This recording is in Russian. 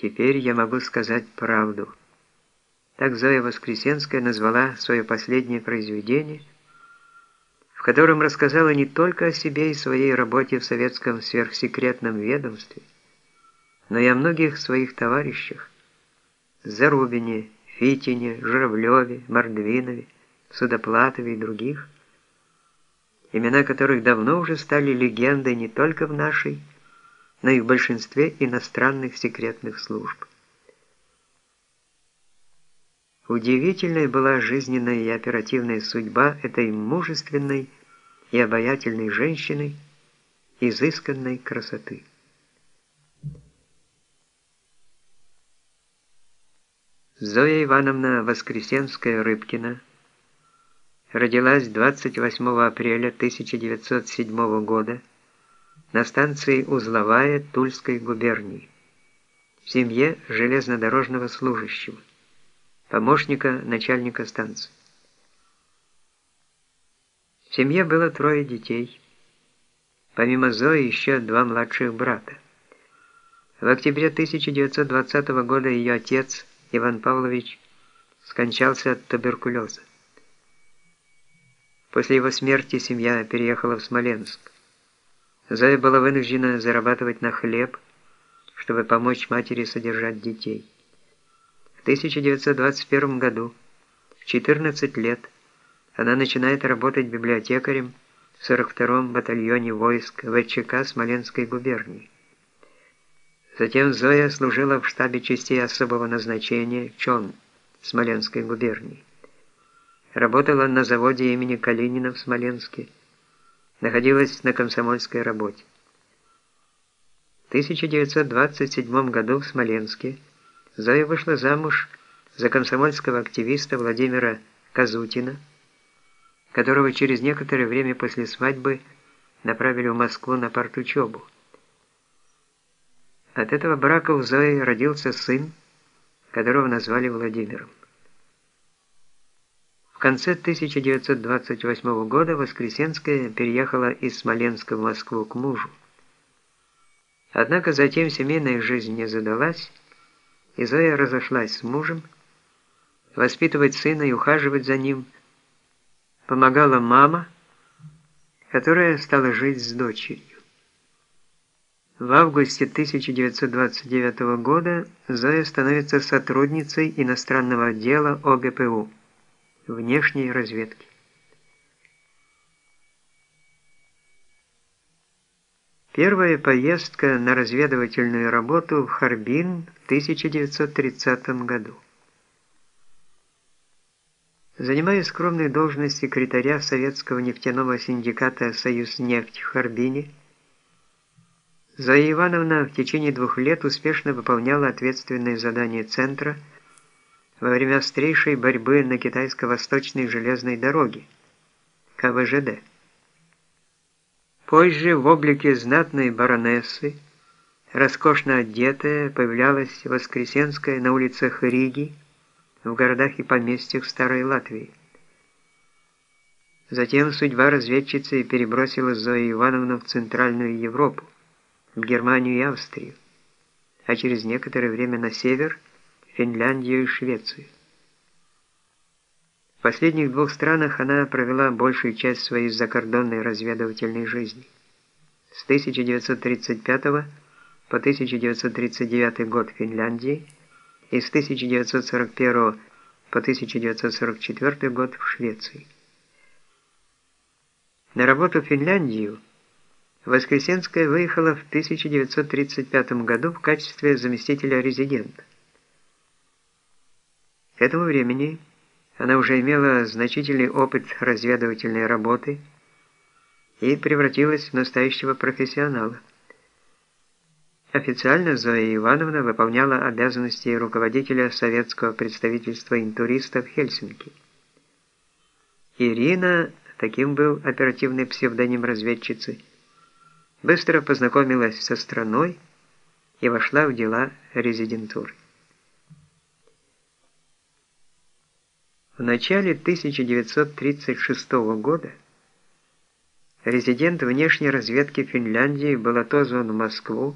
Теперь я могу сказать правду. Так Зоя Воскресенская назвала свое последнее произведение, в котором рассказала не только о себе и своей работе в советском сверхсекретном ведомстве, но и о многих своих товарищах – Зарубине, Фитине, Журавлеве, Мордвинове, Судоплатове и других, имена которых давно уже стали легендой не только в нашей, но и в большинстве иностранных секретных служб. Удивительной была жизненная и оперативная судьба этой мужественной и обаятельной женщины изысканной красоты. Зоя Ивановна Воскресенская-Рыбкина родилась 28 апреля 1907 года на станции Узловая Тульской губернии в семье железнодорожного служащего, помощника начальника станции. В семье было трое детей. Помимо Зои еще два младших брата. В октябре 1920 года ее отец Иван Павлович скончался от туберкулеза. После его смерти семья переехала в Смоленск. Зоя была вынуждена зарабатывать на хлеб, чтобы помочь матери содержать детей. В 1921 году, в 14 лет, она начинает работать библиотекарем в 42-м батальоне войск ВЧК Смоленской губернии. Затем Зоя служила в штабе частей особого назначения ЧОН Смоленской губернии. Работала на заводе имени Калинина в Смоленске, находилась на комсомольской работе. В 1927 году в Смоленске Зоя вышла замуж за комсомольского активиста Владимира Казутина, которого через некоторое время после свадьбы направили в Москву на партучебу. От этого брака у Зои родился сын, которого назвали Владимиром. В конце 1928 года Воскресенская переехала из Смоленска в Москву к мужу. Однако затем семейная жизнь не задалась, и Зоя разошлась с мужем. Воспитывать сына и ухаживать за ним помогала мама, которая стала жить с дочерью. В августе 1929 года Зоя становится сотрудницей иностранного отдела ОГПУ внешней разведки. Первая поездка на разведывательную работу в Харбин в 1930 году. Занимая скромную должность секретаря Советского нефтяного синдиката «Союзнефть» в Харбине, Зоя Ивановна в течение двух лет успешно выполняла ответственные задания Центра – во время острейшей борьбы на китайско-восточной железной дороге, КВЖД. Позже в облике знатной баронессы, роскошно одетая, появлялась Воскресенская на улицах Риги, в городах и поместьях Старой Латвии. Затем судьба разведчицы перебросила Зою Ивановну в Центральную Европу, в Германию и Австрию, а через некоторое время на север – Финляндию и Швецию. В последних двух странах она провела большую часть своей закордонной разведывательной жизни. С 1935 по 1939 год в Финляндии и с 1941 по 1944 год в Швеции. На работу в Финляндию Воскресенская выехала в 1935 году в качестве заместителя резидента. К этому времени она уже имела значительный опыт разведывательной работы и превратилась в настоящего профессионала. Официально Зоя Ивановна выполняла обязанности руководителя советского представительства интуристов в Хельсинки. Ирина, таким был оперативный псевдоним разведчицы, быстро познакомилась со страной и вошла в дела резидентуры. В начале 1936 года резидент внешней разведки Финляндии был отозван в Москву